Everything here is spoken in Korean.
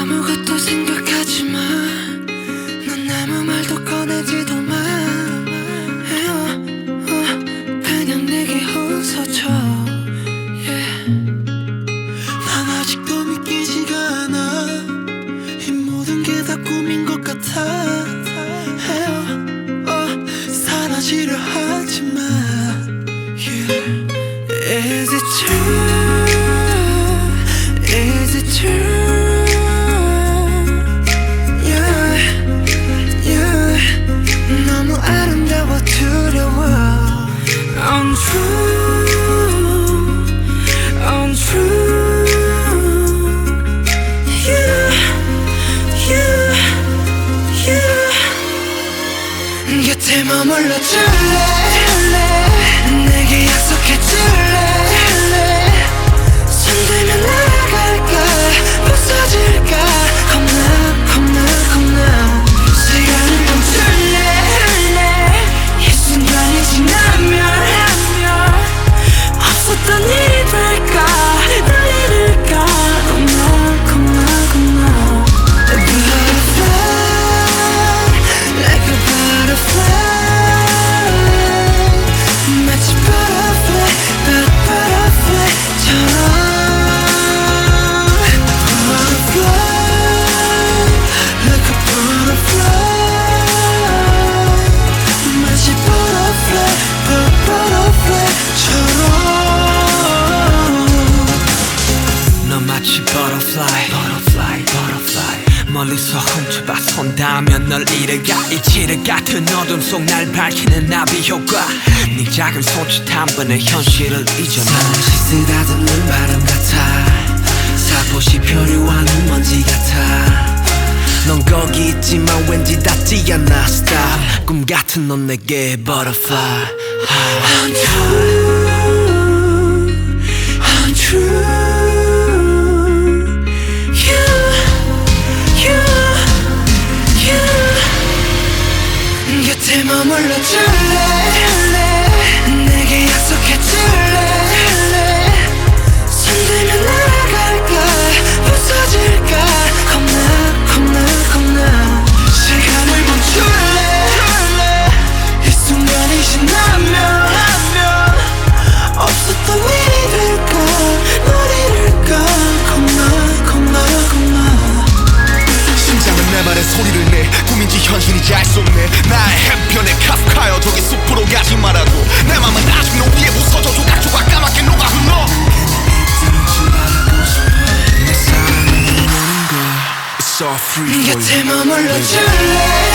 아무것도 생각하지 마. 넌 아무 말도 꺼내지도 마. 어, 그냥 내게 웃어줘. 난 아직도 믿기지가 않아. 이 모든 게 다 꿈인 것 같아. 어, 사라지려 하지 마. Is it true? Is it true? 곁에 머물러 줄래? 내게 약속해 줄 butterfly, butterfly, butterfly. 멀리서 훔쳐봐. 손 닿으면 널 잃어가 이치를 같은 어둠 속 날 밝히는 나비 효과. 네 작은 손짓 한 번에 현실을 잊어놔. 잠시 쓰다듬는 바람 같아. 살포시 표류하는 먼지 같아. 넌 거기 있지만 왠지 닿지 않아. Stop. 꿈 같은 넌 내게 butterfly. Untrue 없었던 일이 될까? 널 잃을까? 겁나 겁나 겁나. 심장은 내 말에 소리를 내. 꿈인지 현실인지 알 수 없네. 나의 해변에 카프카여 저기 숲으로 가지 말아도 내 맘은 아직 너 위에 부서져 조각조각 까맣게 녹아 흘러 내 사랑은 오는 걸 It's all free for you 곁에 머물러 줄래